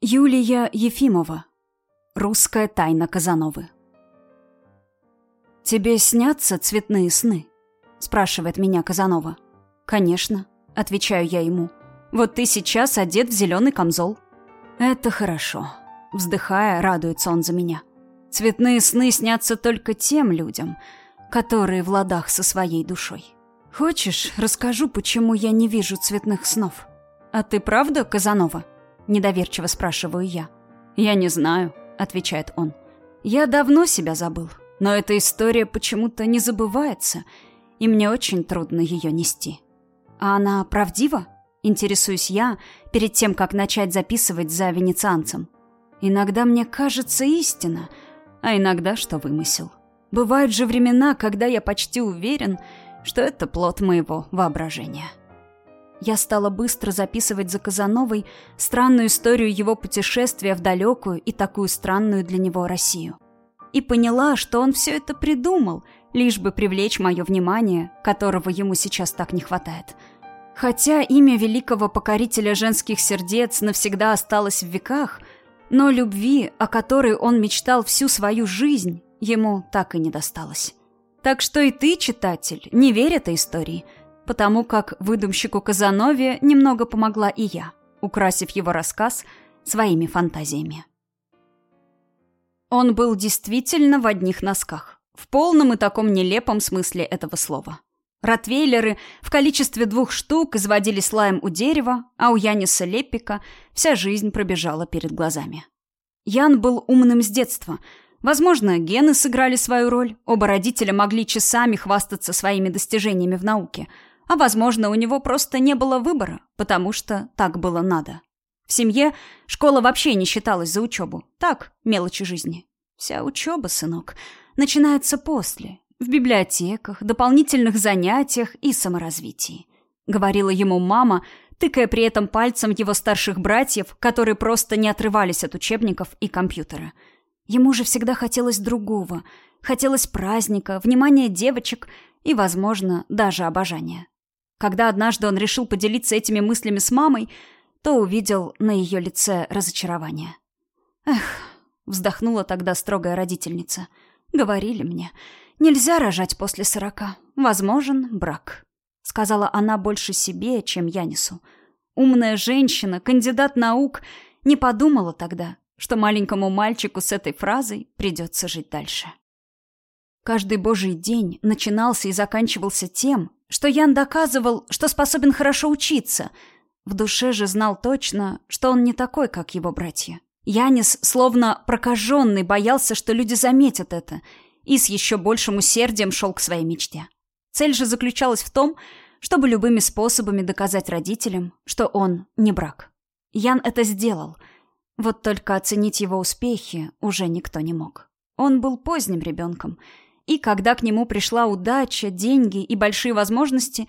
Юлия Ефимова. Русская тайна Казановы. «Тебе снятся цветные сны?» — спрашивает меня Казанова. «Конечно», — отвечаю я ему. «Вот ты сейчас одет в зеленый камзол». «Это хорошо», — вздыхая, радуется он за меня. «Цветные сны снятся только тем людям, которые в ладах со своей душой. Хочешь, расскажу, почему я не вижу цветных снов?» «А ты правда, Казанова?» Недоверчиво спрашиваю я. «Я не знаю», — отвечает он. «Я давно себя забыл, но эта история почему-то не забывается, и мне очень трудно ее нести». «А она правдива?» — интересуюсь я перед тем, как начать записывать за венецианцем. «Иногда мне кажется истина, а иногда что вымысел. Бывают же времена, когда я почти уверен, что это плод моего воображения». Я стала быстро записывать за Казановой странную историю его путешествия в далекую и такую странную для него Россию. И поняла, что он все это придумал, лишь бы привлечь мое внимание, которого ему сейчас так не хватает. Хотя имя великого покорителя женских сердец навсегда осталось в веках, но любви, о которой он мечтал всю свою жизнь, ему так и не досталось. Так что и ты, читатель, не верь этой истории – потому как выдумщику Казанове немного помогла и я, украсив его рассказ своими фантазиями. Он был действительно в одних носках, в полном и таком нелепом смысле этого слова. Ротвейлеры в количестве двух штук изводились лаем у дерева, а у Яниса Лепика вся жизнь пробежала перед глазами. Ян был умным с детства. Возможно, гены сыграли свою роль, оба родителя могли часами хвастаться своими достижениями в науке – а, возможно, у него просто не было выбора, потому что так было надо. В семье школа вообще не считалась за учебу. Так, мелочи жизни. Вся учеба, сынок, начинается после. В библиотеках, дополнительных занятиях и саморазвитии. Говорила ему мама, тыкая при этом пальцем его старших братьев, которые просто не отрывались от учебников и компьютера. Ему же всегда хотелось другого. Хотелось праздника, внимания девочек и, возможно, даже обожания. Когда однажды он решил поделиться этими мыслями с мамой, то увидел на ее лице разочарование. «Эх», — вздохнула тогда строгая родительница, — «говорили мне, нельзя рожать после сорока. Возможен брак», — сказала она больше себе, чем Янису. Умная женщина, кандидат наук, не подумала тогда, что маленькому мальчику с этой фразой придется жить дальше. Каждый божий день начинался и заканчивался тем, что Ян доказывал, что способен хорошо учиться. В душе же знал точно, что он не такой, как его братья. Янис, словно прокаженный, боялся, что люди заметят это, и с еще большим усердием шел к своей мечте. Цель же заключалась в том, чтобы любыми способами доказать родителям, что он не брак. Ян это сделал. Вот только оценить его успехи уже никто не мог. Он был поздним ребенком — и когда к нему пришла удача, деньги и большие возможности,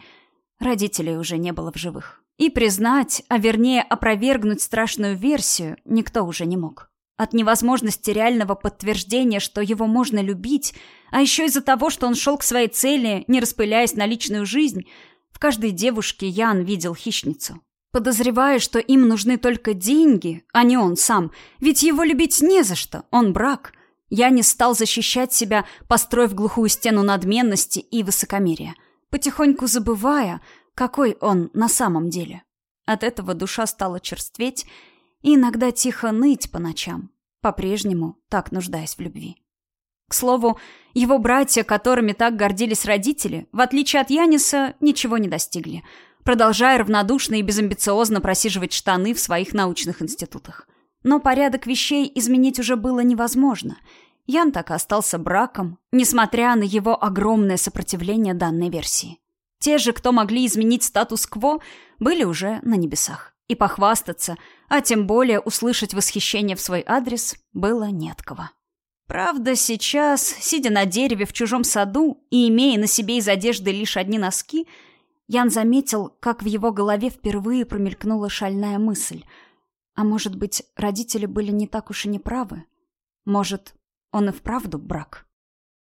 родителей уже не было в живых. И признать, а вернее опровергнуть страшную версию, никто уже не мог. От невозможности реального подтверждения, что его можно любить, а еще из-за того, что он шел к своей цели, не распыляясь на личную жизнь, в каждой девушке Ян видел хищницу. Подозревая, что им нужны только деньги, а не он сам, ведь его любить не за что, он брак – я не стал защищать себя, построив глухую стену надменности и высокомерия, потихоньку забывая, какой он на самом деле. От этого душа стала черстветь и иногда тихо ныть по ночам, по-прежнему так нуждаясь в любви. К слову, его братья, которыми так гордились родители, в отличие от Яниса, ничего не достигли, продолжая равнодушно и безамбициозно просиживать штаны в своих научных институтах. Но порядок вещей изменить уже было невозможно. Ян так и остался браком, несмотря на его огромное сопротивление данной версии. Те же, кто могли изменить статус-кво, были уже на небесах. И похвастаться, а тем более услышать восхищение в свой адрес, было не от кого. Правда, сейчас, сидя на дереве в чужом саду и имея на себе из одежды лишь одни носки, Ян заметил, как в его голове впервые промелькнула шальная мысль — а может быть, родители были не так уж и неправы? Может, он и вправду брак?